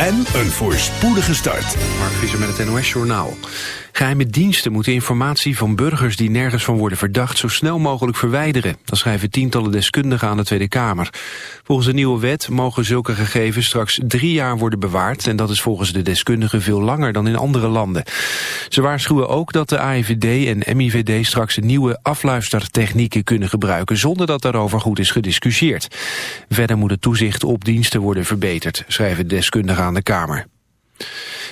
En een voorspoedige start. Mark Visser met het NOS Journaal. Geheime diensten moeten informatie van burgers die nergens van worden verdacht zo snel mogelijk verwijderen. Dat schrijven tientallen deskundigen aan de Tweede Kamer. Volgens de nieuwe wet mogen zulke gegevens straks drie jaar worden bewaard en dat is volgens de deskundigen veel langer dan in andere landen. Ze waarschuwen ook dat de AIVD en MIVD straks nieuwe afluistertechnieken kunnen gebruiken zonder dat daarover goed is gediscussieerd. Verder moet het toezicht op diensten worden verbeterd, schrijven deskundigen Kamer.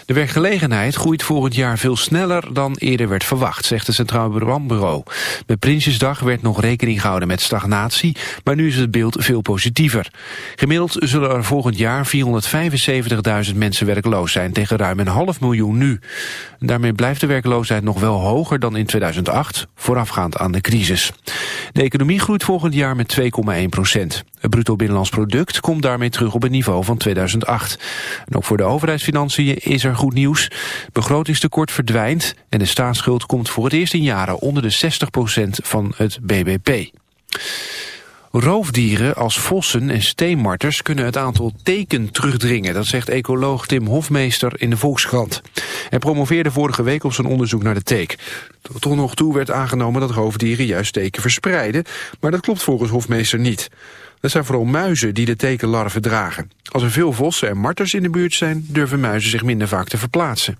De werkgelegenheid groeit volgend jaar veel sneller dan eerder werd verwacht, zegt het Centraal Planbureau. Met Prinsjesdag werd nog rekening gehouden met stagnatie, maar nu is het beeld veel positiever. Gemiddeld zullen er volgend jaar 475.000 mensen werkloos zijn tegen ruim een half miljoen nu. Daarmee blijft de werkloosheid nog wel hoger dan in 2008, voorafgaand aan de crisis. De economie groeit volgend jaar met 2,1 procent. Het bruto binnenlands product komt daarmee terug op het niveau van 2008. En ook voor de overheidsfinanciën is er goed nieuws. Begrotingstekort verdwijnt en de staatsschuld komt voor het eerst in jaren onder de 60% van het BBP. Roofdieren als vossen en steenmarters kunnen het aantal teken terugdringen. Dat zegt ecoloog Tim Hofmeester in de Volkskrant. Hij promoveerde vorige week op zijn onderzoek naar de teek. Tot nog toe werd aangenomen dat roofdieren juist teken verspreiden. Maar dat klopt volgens Hofmeester niet. Het zijn vooral muizen die de tekenlarven dragen. Als er veel vossen en marters in de buurt zijn... durven muizen zich minder vaak te verplaatsen.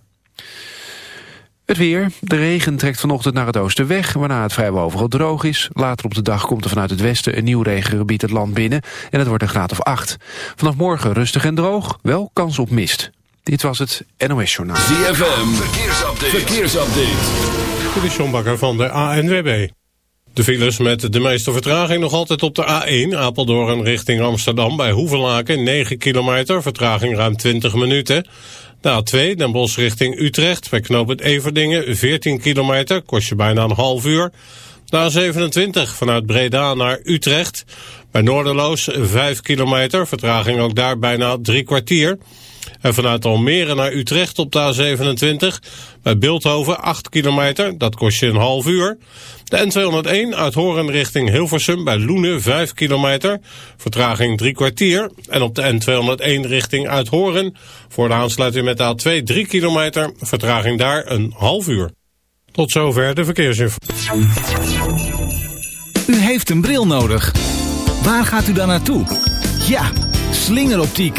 Het weer. De regen trekt vanochtend naar het oosten weg, waarna het vrijwel overal droog is. Later op de dag komt er vanuit het westen een nieuw regengebied het land binnen en het wordt een graad of 8. Vanaf morgen rustig en droog, wel kans op mist. Dit was het NOS Journaal. ZFM, verkeersupdate. verkeersupdate. Dit is John Bakker van de ANWB. De files met de meeste vertraging nog altijd op de A1 Apeldoorn richting Amsterdam bij Hoevelaken 9 kilometer, vertraging ruim 20 minuten. De A2 Den Bosch richting Utrecht bij knooppunt Everdingen 14 kilometer, kost je bijna een half uur. De A27 vanuit Breda naar Utrecht bij Noorderloos 5 kilometer, vertraging ook daar bijna drie kwartier. En vanuit Almere naar Utrecht op de A27 bij Beeldhoven 8 kilometer, dat kost je een half uur. De N201 uit Horen richting Hilversum bij Loenen 5 kilometer, vertraging 3 kwartier. En op de N201 richting uit Horen voor de aansluiting met de A2 3 kilometer, vertraging daar een half uur. Tot zover de verkeersinformatie. U heeft een bril nodig. Waar gaat u dan naartoe? Ja, slingeroptiek.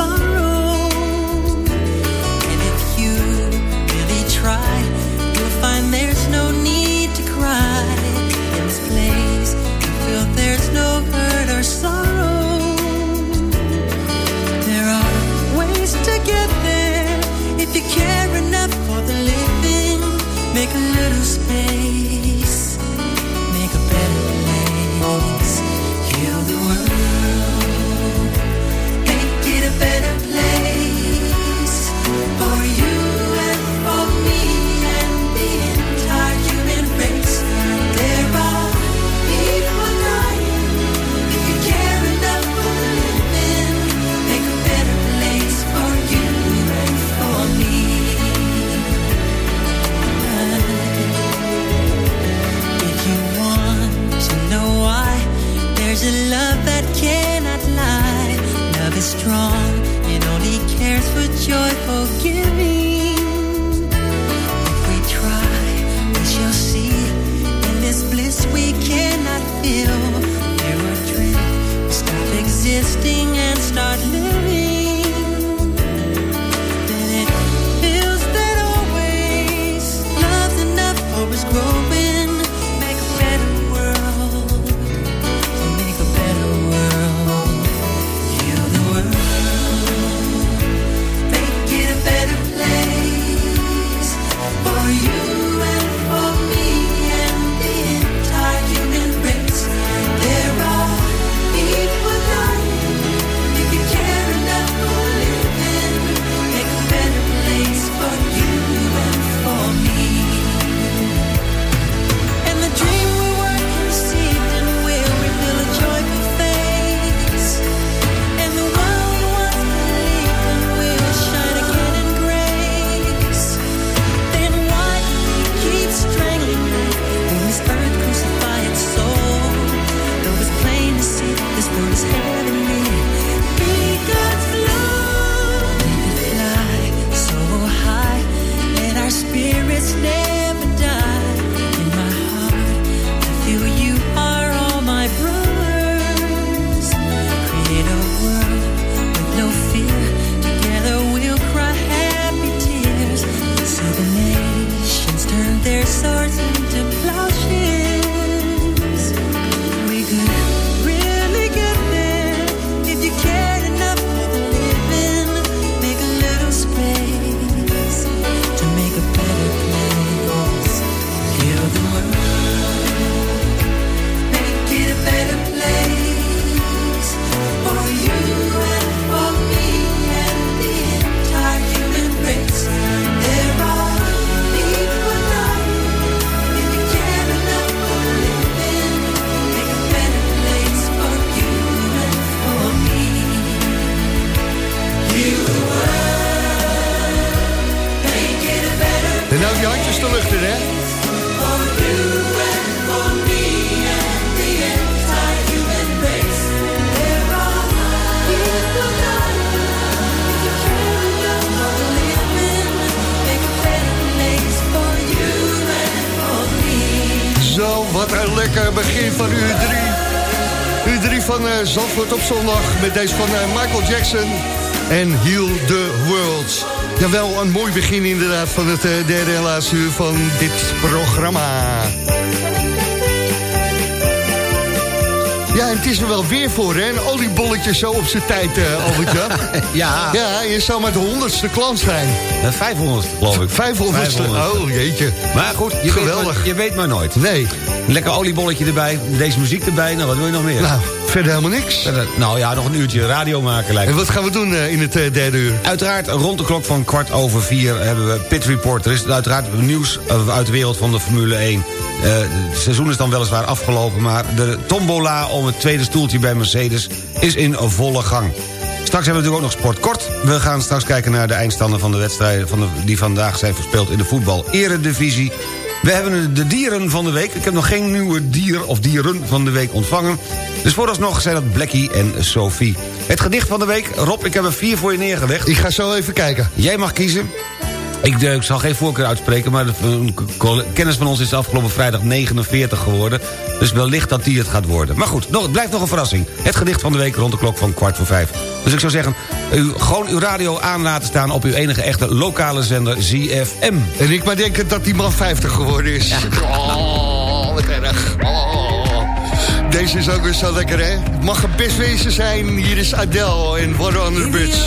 Eh, Zandvoort op zondag met deze van eh, Michael Jackson en Heal the World. Jawel, een mooi begin inderdaad van het eh, derde en uur van dit programma. Ja, en het is er wel weer voor, hè? Een oliebolletje zo op zijn tijd, uh, Albertje. ja. Ja, je zou maar de honderdste klant zijn. De 500 geloof ik. 500 Oh, jeetje. Maar goed, je, Geweldig. Weet je weet maar nooit. Nee. Lekker oliebolletje erbij, deze muziek erbij, nou, wat wil je nog meer? Nou. Verder helemaal niks. Verder, nou ja, nog een uurtje radio maken lijkt En wat gaan we doen eh, in het eh, derde uur? Uiteraard, rond de klok van kwart over vier hebben we Pit Report. Er is uiteraard nieuws eh, uit de wereld van de Formule 1. Eh, het seizoen is dan weliswaar afgelopen... maar de tombola om het tweede stoeltje bij Mercedes is in volle gang. Straks hebben we natuurlijk ook nog sport kort. We gaan straks kijken naar de eindstanden van de wedstrijden... Van de, die vandaag zijn verspeeld in de voetbal eredivisie. We hebben de dieren van de week. Ik heb nog geen nieuwe dier of dieren van de week ontvangen. Dus vooralsnog zijn dat Blackie en Sophie. Het gedicht van de week. Rob, ik heb er vier voor je neergelegd. Ik ga zo even kijken. Jij mag kiezen. Ik, eh, ik zal geen voorkeur uitspreken, maar een co- kennis van ons is afgelopen vrijdag 49 geworden. Dus wellicht dat die het gaat worden. Maar goed, nog, het blijft nog een verrassing. Het gedicht van de week rond de klok van kwart voor vijf. Dus ik zou zeggen, u, gewoon uw radio aan laten staan... op uw enige echte lokale zender ZFM. En ik maar denken dat die man 50 geworden is. Oh, wat erg. Oh. Deze is ook weer zo lekker, hè? Mag een best wezen zijn. Hier is Adele en Water on the Bridge.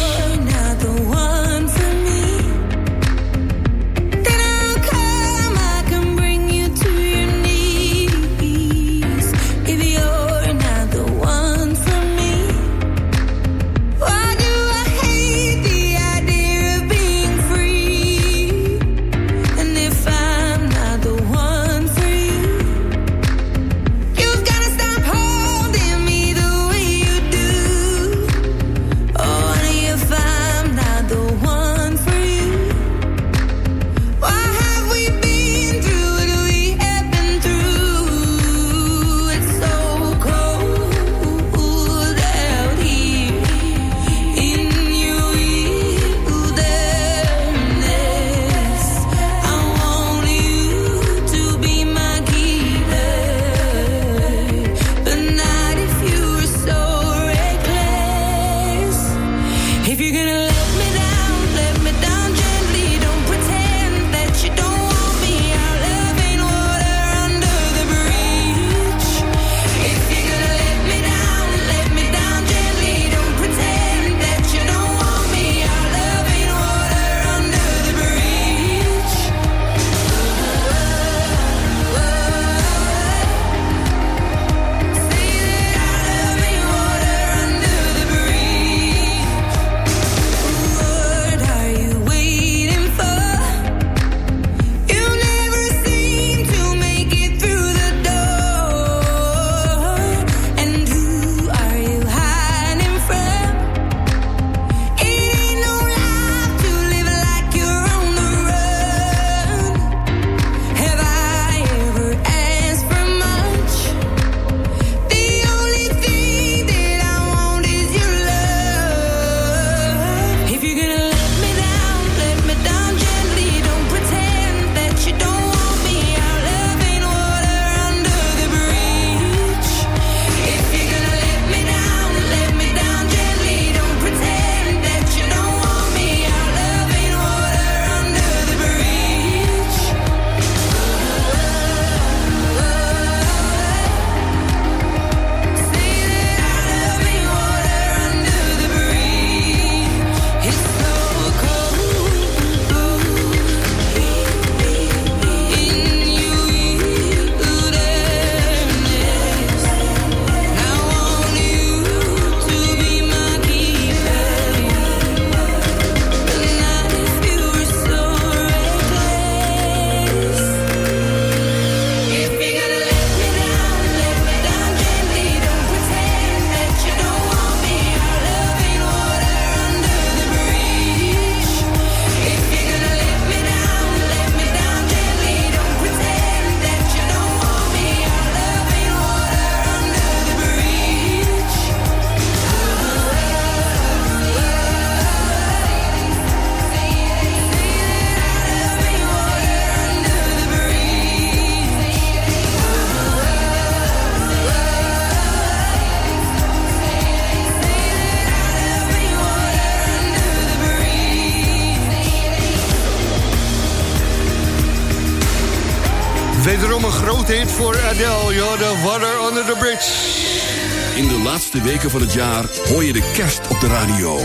Laatste weken van het jaar hoor je de kerst op de radio.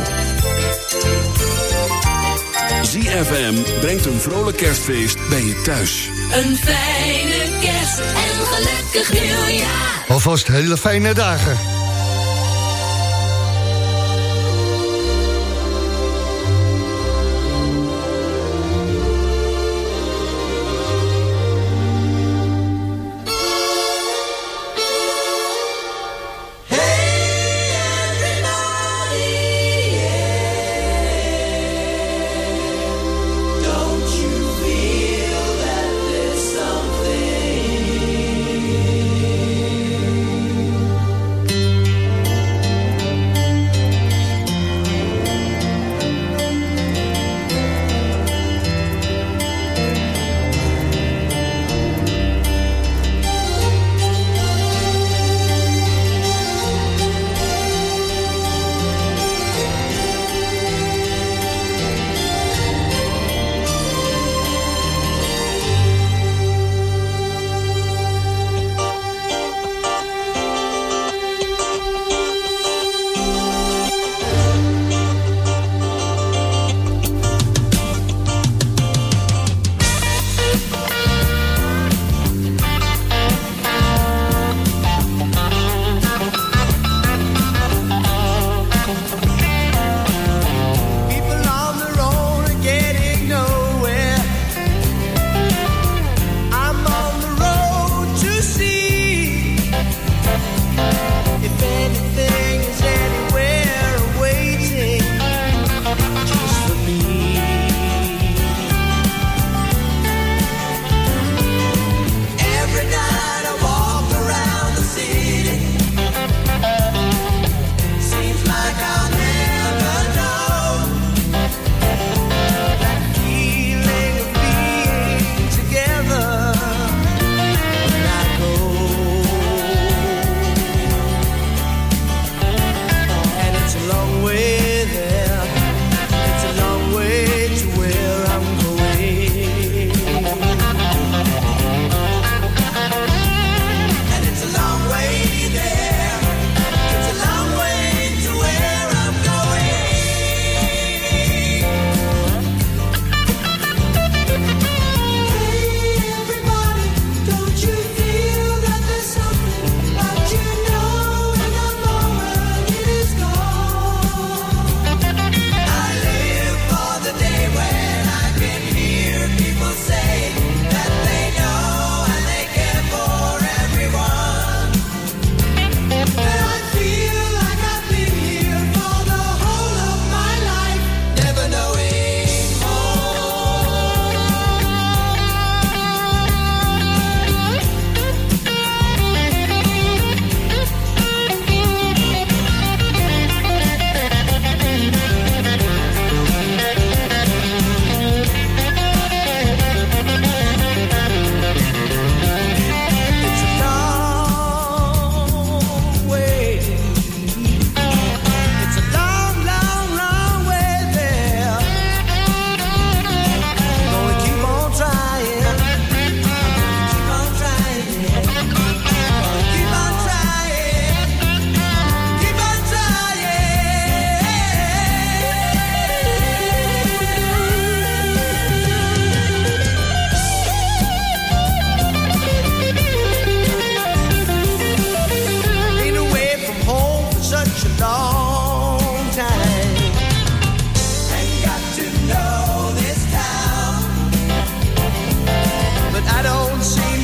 ZFM brengt een vrolijk kerstfeest bij je thuis. Een fijne kerst en een gelukkig nieuwjaar. Alvast hele fijne dagen.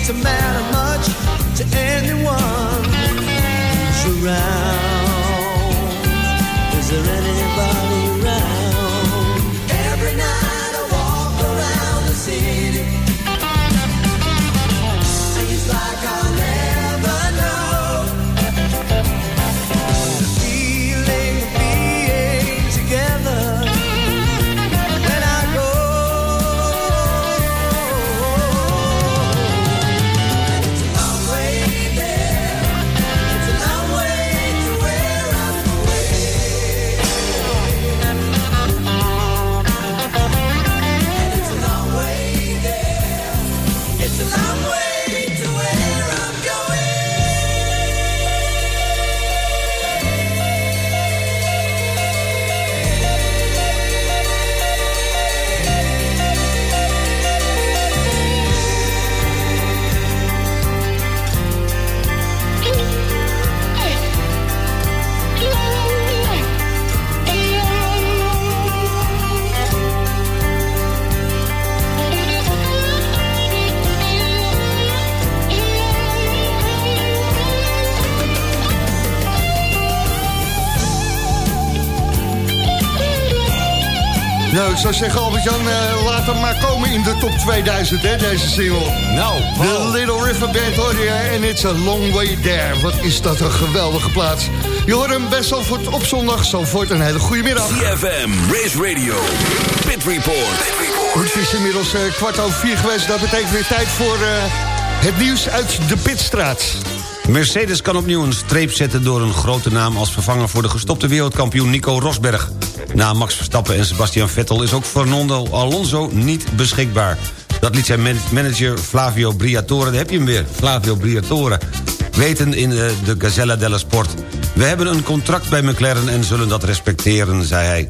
To matter ik zou zeggen, Albert-Jan, eh, laat hem maar komen in de top 2000, hè, deze single. Nou, The Little River Band hoor je, en it's a long way there. Wat is dat een geweldige plaats. Je hoort hem best Zalvoort op zondag. Zalvoort, een hele goede middag. CFM, Race Radio, Pit Report. Goed, het is inmiddels eh, kwart over vier geweest. Dat betekent weer tijd voor eh, het nieuws uit de Pitstraat. Mercedes kan opnieuw een streep zetten door een grote naam... als vervanger voor de gestopte wereldkampioen Nico Rosberg. Na Max Verstappen en Sebastian Vettel is ook Fernando Alonso niet beschikbaar. Dat liet zijn man- manager Flavio Briatore, daar heb je hem weer, Flavio Briatore... weten in eh, de Gazella dello Sport. We hebben een contract bij McLaren en zullen dat respecteren, zei hij.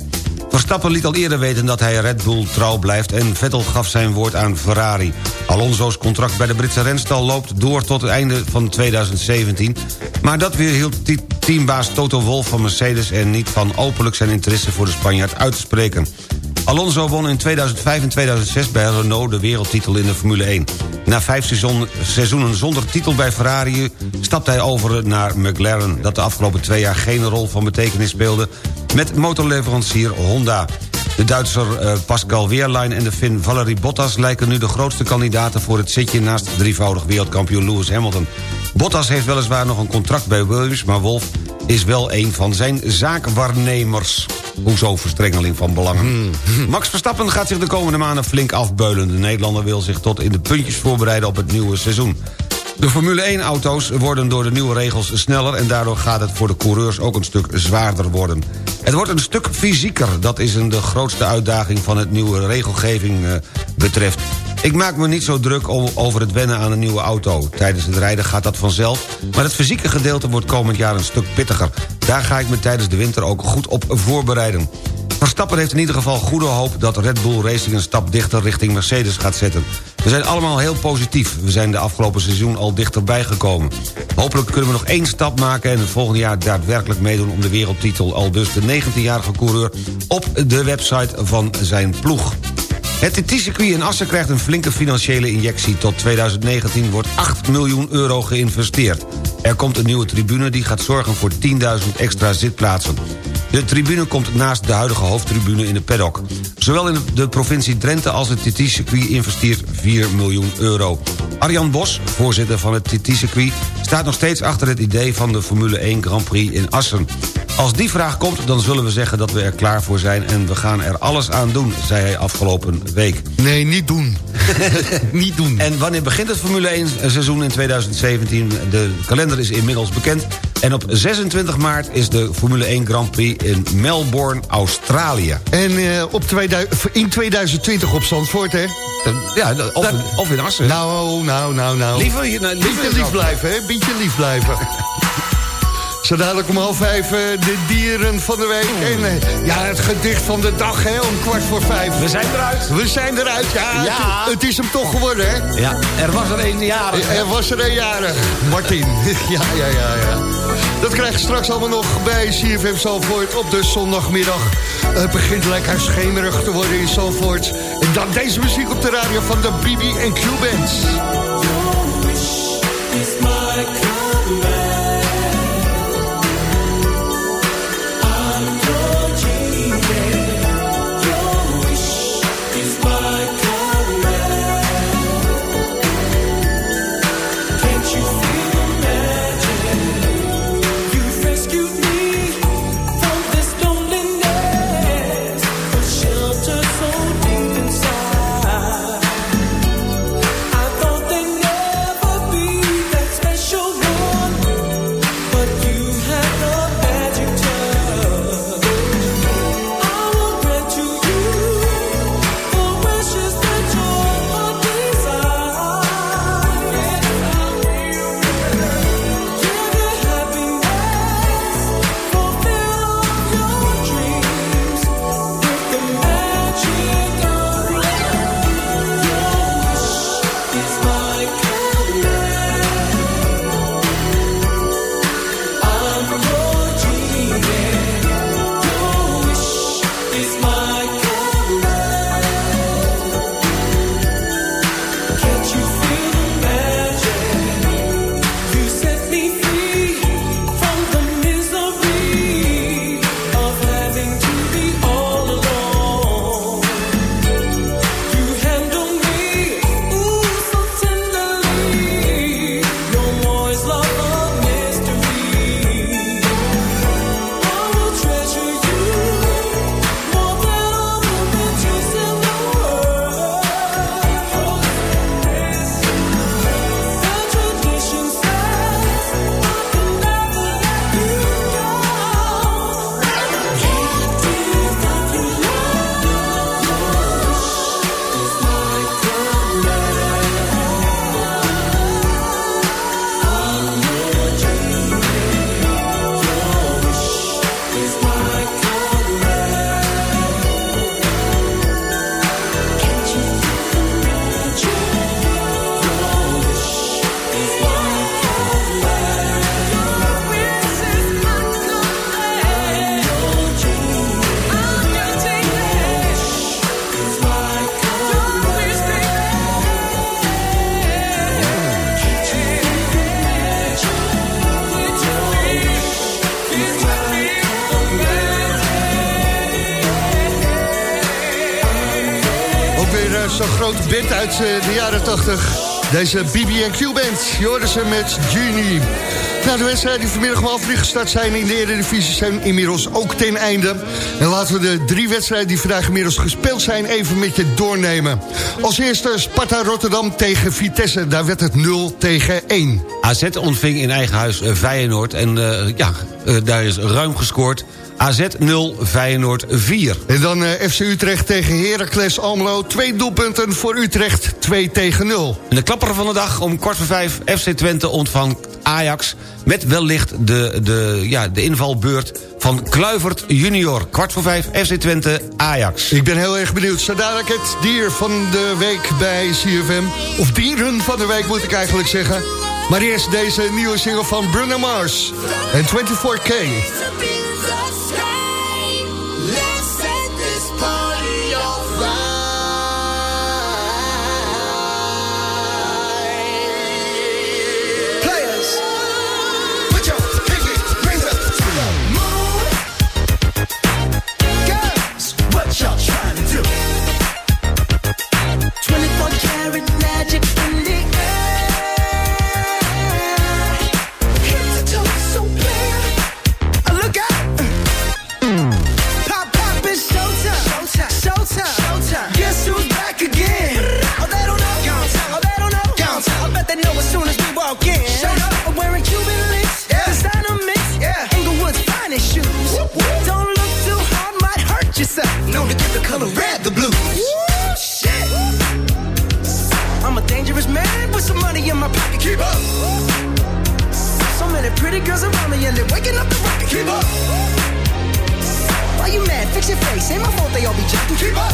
Verstappen liet al eerder weten dat hij Red Bull trouw blijft... en Vettel gaf zijn woord aan Ferrari. Alonso's contract bij de Britse renstal loopt door tot het einde van 2017... maar dat weer hield teambaas Toto Wolff van Mercedes... er niet van openlijk zijn interesse voor de Spanjaard uit te spreken. Alonso won in 2005 en 2006 bij Renault de wereldtitel in de Formule 1. Na vijf seizoen- seizoenen zonder titel bij Ferrari stapte hij over naar McLaren... dat de afgelopen twee jaar geen rol van betekenis speelde... met motorleverancier Honda. De Duitser eh, Pascal Wehrlein en de Finn Valerie Bottas... lijken nu de grootste kandidaten voor het zitje... naast drievoudig wereldkampioen Lewis Hamilton. Bottas heeft weliswaar nog een contract bij Williams... maar Wolf is wel een van zijn zaakwaarnemers. Hoezo verstrengeling van belangen? Max Verstappen gaat zich de komende maanden flink afbeulen. De Nederlander wil zich tot in de puntjes voorbereiden op het nieuwe seizoen. De Formule 1-auto's worden door de nieuwe regels sneller... en daardoor gaat het voor de coureurs ook een stuk zwaarder worden. Het wordt een stuk fysieker. Dat is een de grootste uitdaging van het nieuwe regelgeving eh, betreft. Ik maak me niet zo druk over het wennen aan een nieuwe auto. Tijdens het rijden gaat dat vanzelf... maar het fysieke gedeelte wordt komend jaar een stuk pittiger. Daar ga ik me tijdens de winter ook goed op voorbereiden. Verstappen heeft in ieder geval goede hoop dat Red Bull Racing een stap dichter richting Mercedes gaat zetten. We zijn allemaal heel positief. We zijn de afgelopen seizoen al dichterbij gekomen. Hopelijk kunnen we nog één stap maken en het volgende jaar daadwerkelijk meedoen om de wereldtitel. Al dus de 19-jarige coureur op de website van zijn ploeg. Het TT-circuit in Assen krijgt een flinke financiële injectie. Tot 2019 wordt 8 miljoen euro geïnvesteerd. Er komt een nieuwe tribune die gaat zorgen voor 10.000 extra zitplaatsen. De tribune komt naast de huidige hoofdtribune in de paddock. Zowel in de provincie Drenthe als het TT-circuit investeert 4 miljoen euro. Arjan Bos, voorzitter van het TT-circuit... staat nog steeds achter het idee van de Formule 1 Grand Prix in Assen. Als die vraag komt, dan zullen we zeggen dat we er klaar voor zijn... en we gaan er alles aan doen, zei hij afgelopen week. Nee, niet doen. niet doen. En wanneer begint het Formule 1 seizoen in 2017? De kalender is inmiddels bekend. En op 26 maart is de Formule 1 Grand Prix in Melbourne, Australië. En eh, op 2000, in 2020 op Zandvoort, hè? Ja, of, of in Assen. Nou, nou, nou, nou. Liever, nou, liever Beetje in lief blijven, hè? Beetje lief blijven. Zo dadelijk om half vijf eh, de dieren van de week. En eh, ja, het gedicht van de dag, hè, om kwart voor vijf. We zijn eruit. We zijn eruit, ja. Ja. Het, het is hem toch geworden, hè? Ja, er was er een jarig. Er was er een jarig. Martin. ja, ja, ja, ja. Dat krijg je straks allemaal nog bij CFM Zalvoort op de zondagmiddag. Het begint lekker schemerig te worden in Zalvoort. En dan deze muziek op de radio van de BB Q Bands. Grote band uit eh, de jaren 80. Deze BB&Q band. Je ze met Genie. Nou, de wedstrijden die vanmiddag om half gestart zijn in de Eredivisie... zijn inmiddels ook ten einde. En laten we de drie wedstrijden die vandaag inmiddels gespeeld zijn... even met je doornemen. Als eerste Sparta Rotterdam tegen Vitesse. Daar werd het 0 tegen 1. AZ ontving in eigen huis eh, Feyenoord en eh, ja, daar is ruim gescoord. AZ 0, Feyenoord 4. En dan eh, FC Utrecht tegen Heracles Almelo. Twee doelpunten voor Utrecht, 2 tegen 0. En de klapper van de dag om kwart voor vijf... FC Twente ontvangt Ajax... met wellicht de, de, ja, de invalbeurt van Kluivert junior. Kwart voor vijf, FC Twente, Ajax. Ik ben heel erg benieuwd. Zo dadelijk het dier van de week bij CFM. Of dieren van de week moet ik eigenlijk zeggen. Maar eerst deze nieuwe single van Bruno Mars. En 24K. Your. Ain't my fault they all be jacking. Keep up.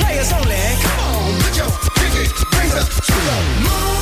Players only. Come on, put your pinky rings up to the moon.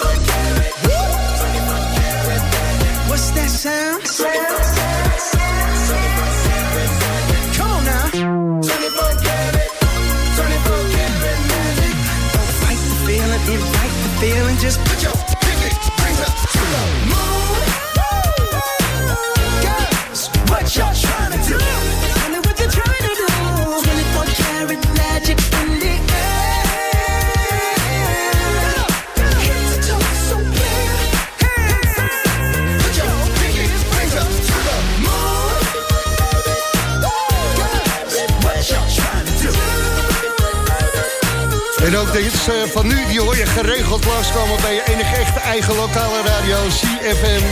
Uh. What's Hits eh, van nu, die hoor je geregeld langskomen bij je enige echte eigen lokale radio, CFM.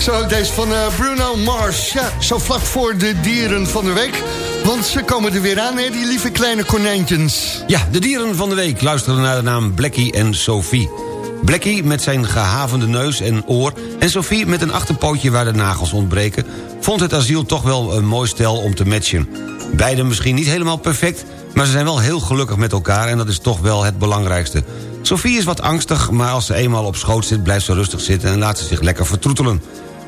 Zo deze van eh, Bruno Mars. Ja, zo vlak voor de dieren van de week. Want ze komen er weer aan, hè, die lieve kleine konijntjes. Ja, de dieren van de week luisteren naar de naam Blackie en Sophie. Blackie met zijn gehavende neus en oor... en Sophie met een achterpootje waar de nagels ontbreken... vond het asiel toch wel een mooi stel om te matchen. Beiden misschien niet helemaal perfect... maar ze zijn wel heel gelukkig met elkaar... en dat is toch wel het belangrijkste. Sophie is wat angstig, maar als ze eenmaal op schoot zit... blijft ze rustig zitten en laat ze zich lekker vertroetelen.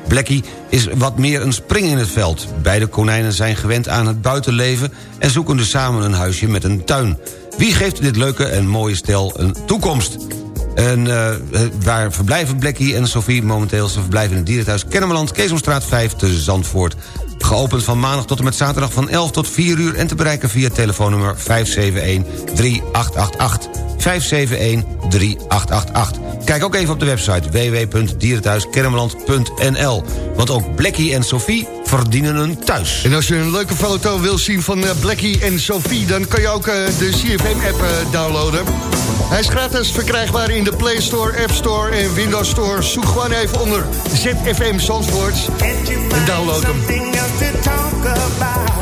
Blackie is wat meer een spring in het veld. Beide konijnen zijn gewend aan het buitenleven... en zoeken dus samen een huisje met een tuin. Wie geeft dit leuke en mooie stel een toekomst? En waar verblijven Blackie en Sophie momenteel? Ze verblijven in het dierenthuis Kennemerland, Keesomstraat 5 te Zandvoort. Geopend van maandag tot en met zaterdag van 11 tot 4 uur... en te bereiken via telefoonnummer 571-3888. 571-3888. Kijk ook even op de website www.dierenthuiskennemerland.nl. Want ook Blackie en Sophie verdienen een thuis. En als je een leuke foto wil zien van uh, Blackie en Sophie... dan kan je ook uh, de CFM-app downloaden. Hij is gratis verkrijgbaar in de Play Store, App Store en Windows Store. Zoek gewoon even onder ZFM Zandvoort en download hem.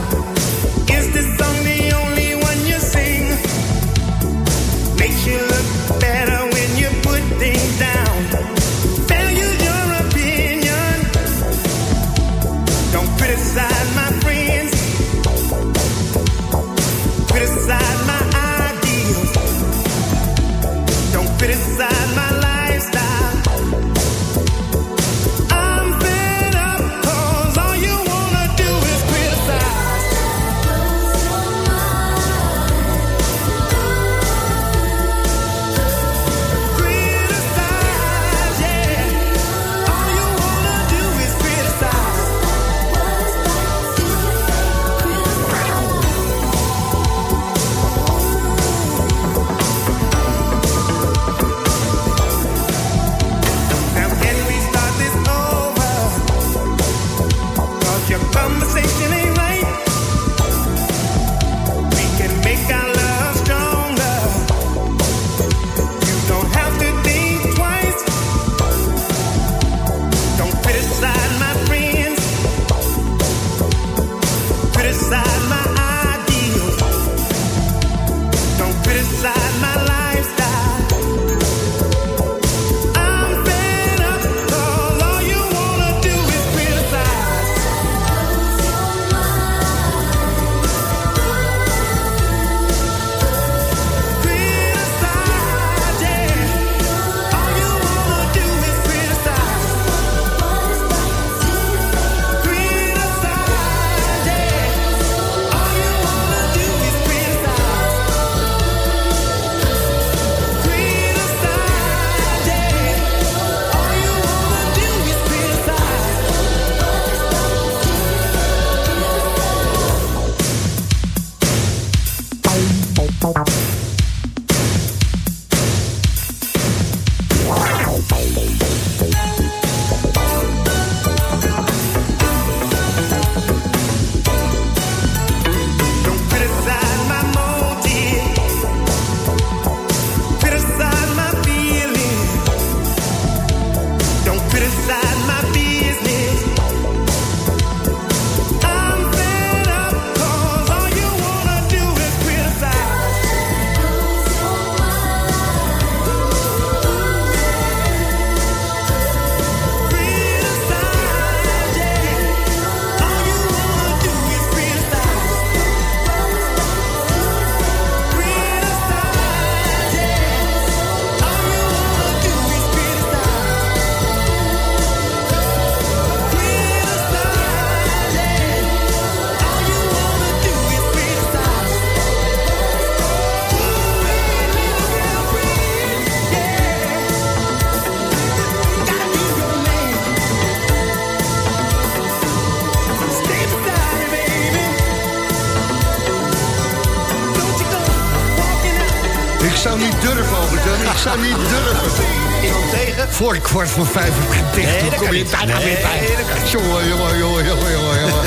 Kwart voor vijf uur dicht. Nee, Hoe kom kan je daar nou weer bij? Nee, dat kan niet. Jongen, jongen, jongen, jongen, jongen, jongen.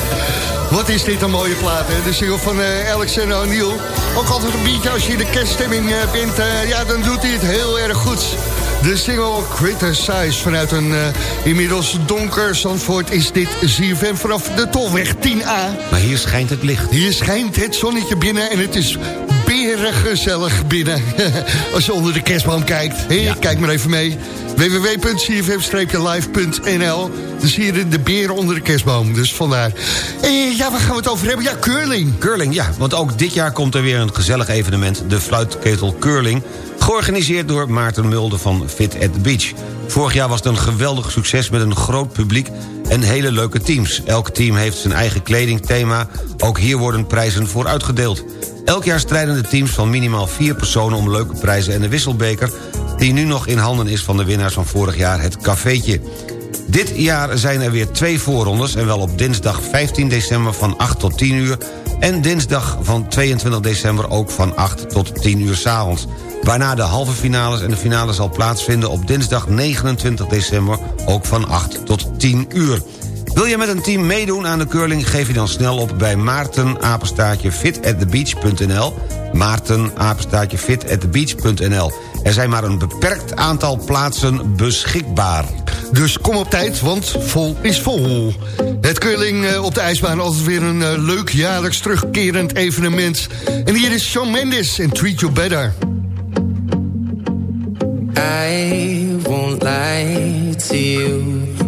Wat is dit een mooie plaat, hè? De single van eh Alexander O'Neill. Ook altijd een beetje als je in de kerststemming eh, bent... eh, ja, dan doet hij het heel erg goed. De single Criticize vanuit een eh, inmiddels donker Zandvoort... is dit ZFM vanaf de Tolweg 10A. Maar hier schijnt het licht. Hier schijnt het zonnetje binnen en het is gezellig binnen. Als je onder de kerstboom kijkt. Hey, Kijk maar even mee. www.cfm-live.nl Dan zie je de beren onder de kerstboom. Dus vandaar. En ja, waar gaan we het over hebben? Ja, curling. Curling, ja. Want ook dit jaar komt er weer een gezellig evenement. De Fluitketel Curling. Georganiseerd door Maarten Mulder van Fit at the Beach. Vorig jaar was het een geweldig succes met een groot publiek en hele leuke teams. Elk team heeft zijn eigen kledingthema. Ook hier worden prijzen voor uitgedeeld. Elk jaar strijden de teams van minimaal vier personen om leuke prijzen en de wisselbeker... die nu nog in handen is van de winnaars van vorig jaar, het cafeetje. Dit jaar zijn er weer twee voorrondes... en wel op dinsdag 15 december van 8 tot 10 uur... en dinsdag van 22 december ook van 8 tot 10 uur s'avonds. Waarna de halve finales en de finale zal plaatsvinden op dinsdag 29 december... ook van 8 tot 10 uur. Wil je met een team meedoen aan de curling... geef je dan snel op bij Maarten Apenstaartje fitatthebeach.nl Maarten Apenstaartje fitatthebeach.nl Er zijn maar een beperkt aantal plaatsen beschikbaar. Dus kom op tijd, want vol is vol. Het curling eh, op de ijsbaan altijd weer een eh, leuk jaarlijks terugkerend evenement. En hier is Shawn Mendes en Treat You Better. I won't lie to you.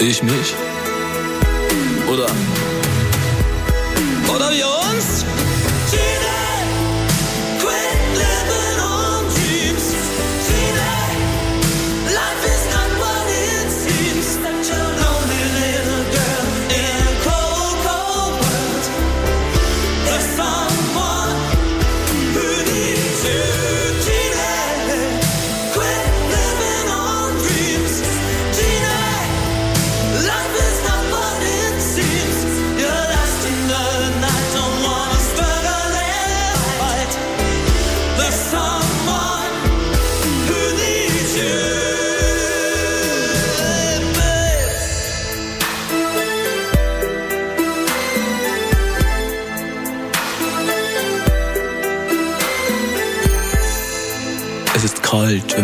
Ich mich? Oder? Oder wir uns?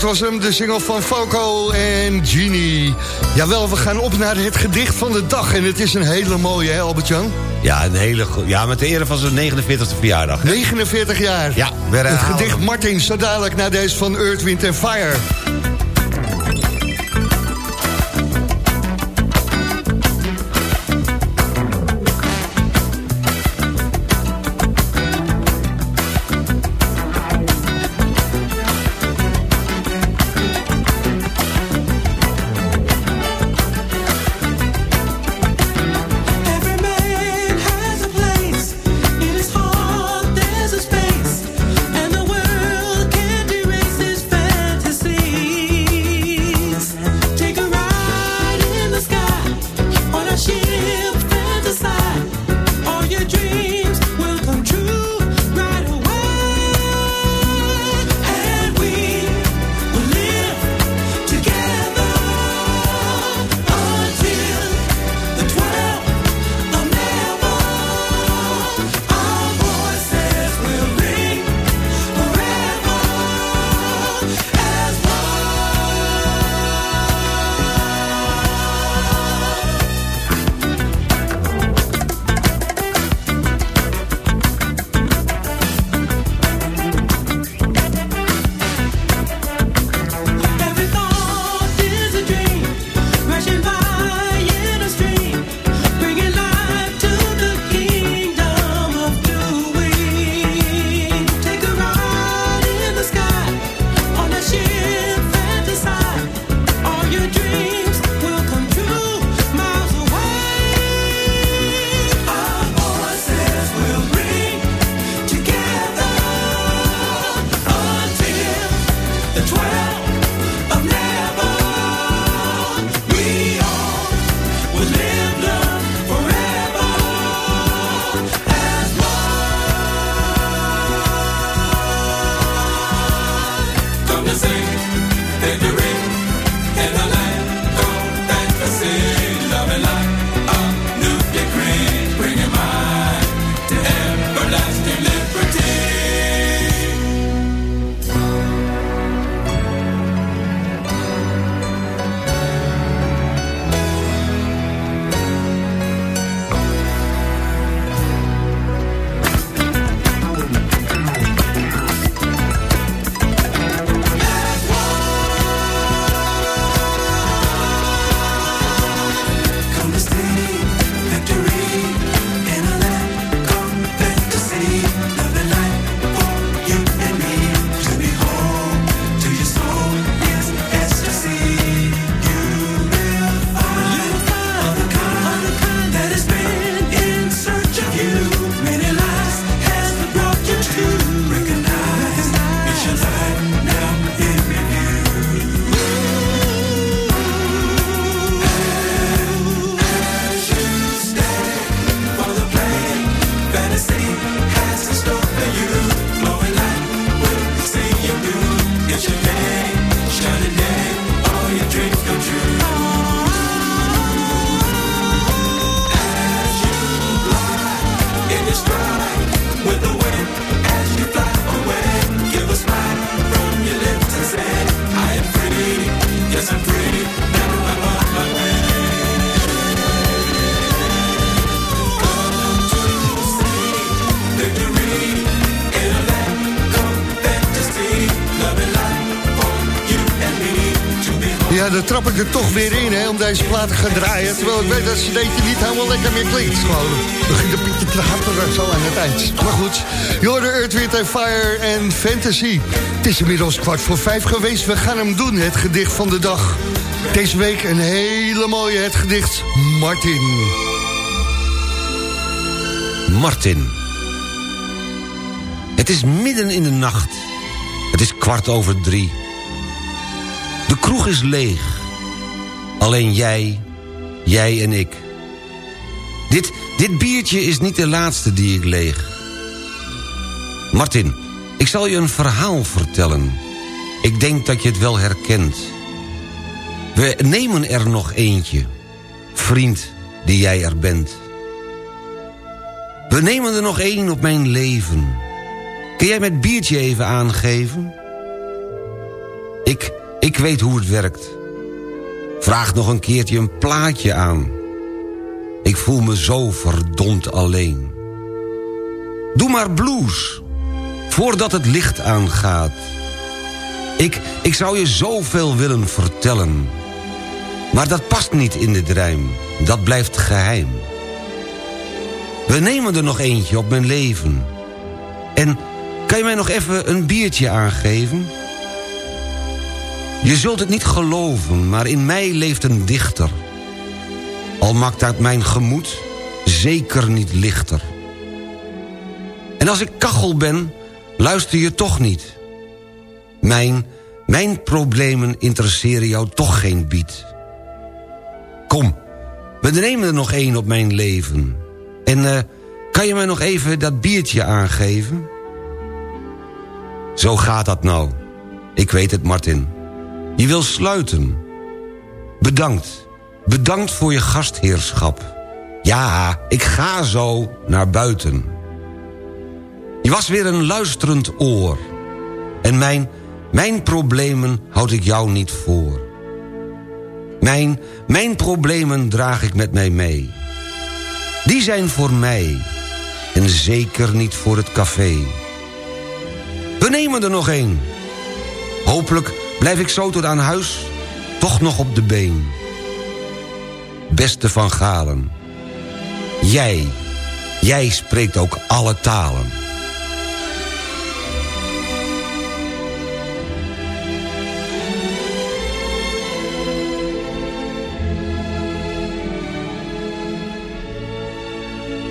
Dat was hem, de single van Foco en Genie. Jawel, we gaan op naar het gedicht van de dag. En het is een hele mooie, hè Albert-Jan? Ja, een hele, ja, met de ere van zijn 49e verjaardag. 49 jaar. Ja, Het gedicht. Martin, zo dadelijk naar deze van Earth, Wind Fire. Deze te gaan draaien. Terwijl ik weet dat ze deze niet helemaal lekker meer klinkt. Gewoon begint een beetje te haperen zo aan het eind. Maar goed, je hoorde Earth, Wind Fire en Fantasy. Het is inmiddels kwart voor vijf geweest. We gaan hem doen, het gedicht van de dag. Deze week een hele mooie, het gedicht Martin. Martin. Het is midden in de nacht. Het is kwart over drie. De kroeg is leeg. Alleen jij, jij en ik. Dit, dit biertje is niet de laatste die ik leeg. Martin, ik zal je een verhaal vertellen. Ik denk dat je het wel herkent. We nemen er nog eentje. Vriend, die jij er bent. We nemen er nog één op mijn leven. Kun jij met biertje even aangeven? Ik, ik weet hoe het werkt. Vraag nog een keertje een plaatje aan. Ik voel me zo verdomd alleen. Doe maar blues, voordat het licht aangaat. Ik, ik zou je zoveel willen vertellen. Maar dat past niet in dit rijm, dat blijft geheim. We nemen er nog eentje op mijn leven. En kan je mij nog even een biertje aangeven? Je zult het niet geloven, maar in mij leeft een dichter. Al maakt dat mijn gemoed zeker niet lichter. En als ik kachel ben, luister je toch niet. Mijn, mijn problemen interesseren jou toch geen bied. Kom, we nemen er nog één op mijn leven. En uh, kan je mij nog even dat biertje aangeven? Zo gaat dat nou. Ik weet het, Martin. Je wil sluiten. Bedankt. Bedankt voor je gastheerschap. Ja, ik ga zo naar buiten. Je was weer een luisterend oor. En mijn, mijn problemen houd ik jou niet voor. Mijn, mijn problemen draag ik met mij mee. Die zijn voor mij. En zeker niet voor het café. We nemen er nog één. Hopelijk blijf ik zo tot aan huis toch nog op de been. Beste van Galen. Jij, jij spreekt ook alle talen.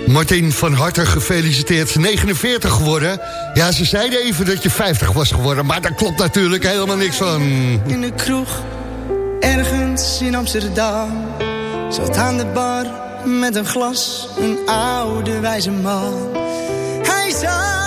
Martin, van harte gefeliciteerd. 49 geworden. Ja, ze zeiden even dat je 50 was geworden... maar daar klopt natuurlijk helemaal niks van. In de kroeg, ergens in Amsterdam... zat aan de bar met een glas een oude wijze man. Hij zei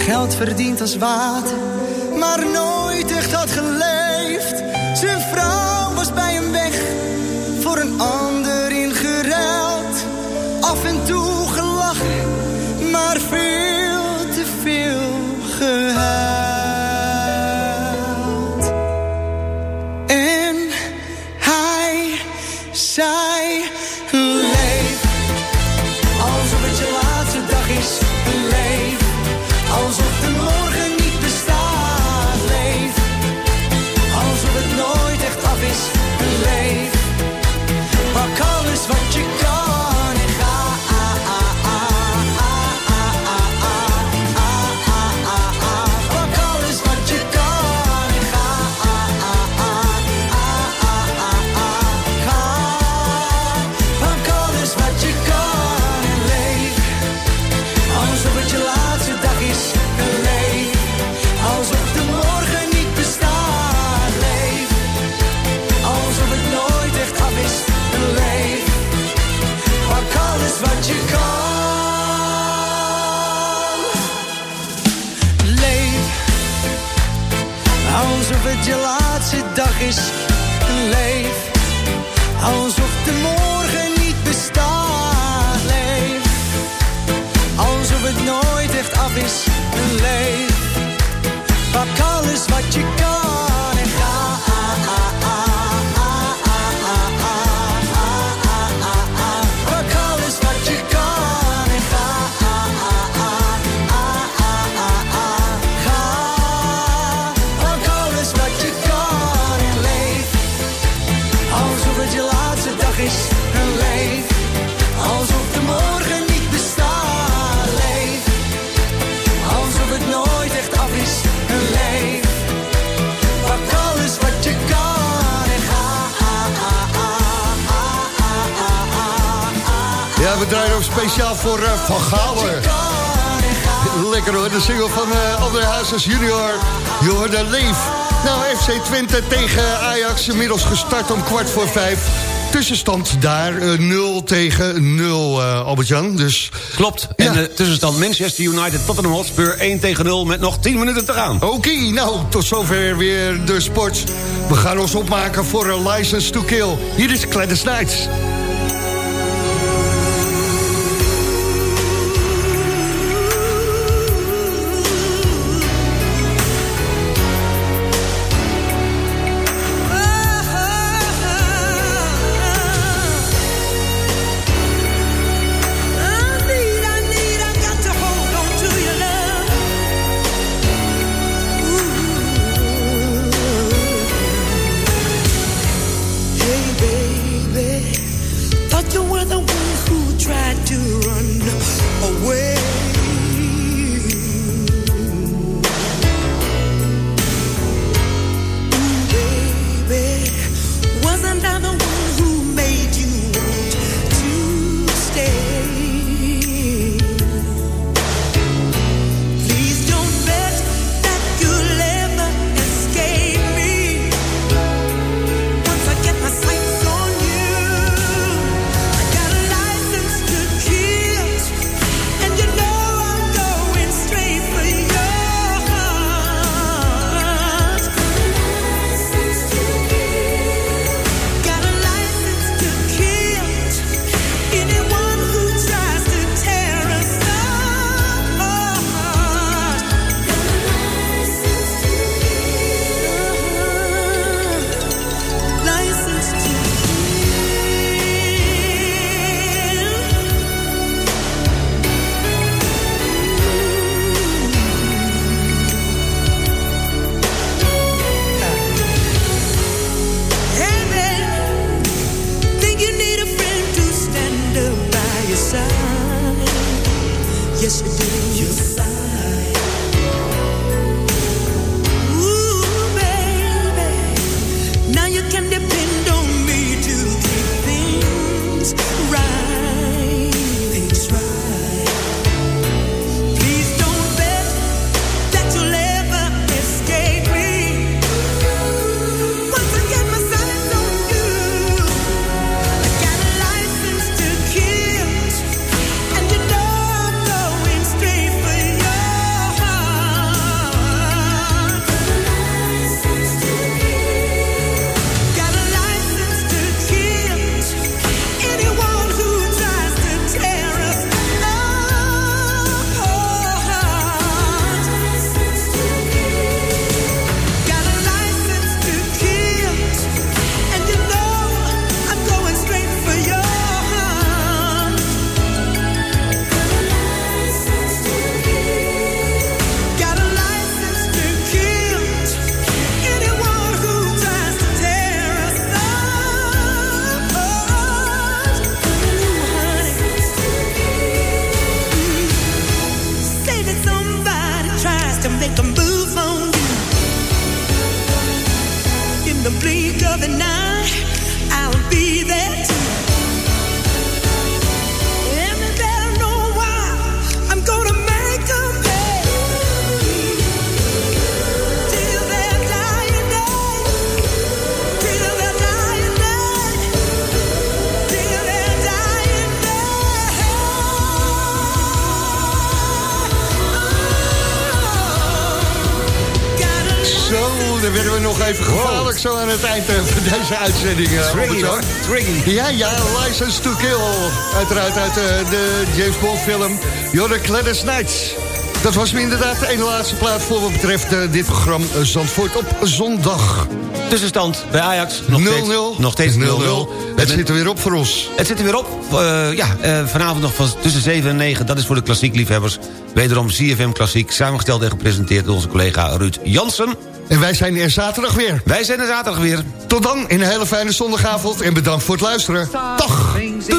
Geld verdiend als water, maar nooit Masters junior. Je Leef. Nou, FC Twente tegen Ajax, inmiddels gestart om kwart voor vijf. Tussenstand daar, eh, 0 tegen 0, uh, eh, Albert-Jan. Dus, Klopt, en de tussenstand Manchester United Tottenham Hotspur 1 tegen 0... met nog 10 minuten te gaan. Oké, nou, tot zover weer de sport. We gaan ons opmaken voor een license to kill. Hier is Kleine Snijds. Eh, van deze uitzending. eh, Triggy, hoor. Triggy. Ja, ja, License to Kill. Uiteraard uit eh, de James Bond film. Jordan Gladys Nights. Dat was me inderdaad de ene laatste plaat voor wat betreft eh, dit programma eh, Zandvoort op zondag. 0-0. Tussenstand bij Ajax. Nog steeds, nog steeds 0-0. Het zit er weer op voor ons. Het zit er weer op. Eh, ja, eh, vanavond nog van tussen 7 en 9. Dat is voor de klassiekliefhebbers. Wederom CFM Klassiek. Samengesteld en gepresenteerd door onze collega Ruud Jansen. En wij zijn er zaterdag weer. Wij zijn er zaterdag weer. Tot dan, in een hele fijne zondagavond. En bedankt voor het luisteren. Dag. Things in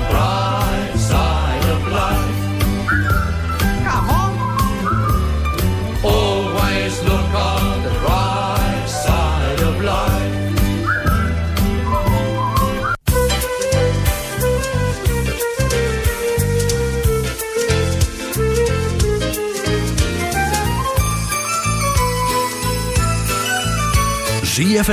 ZFM.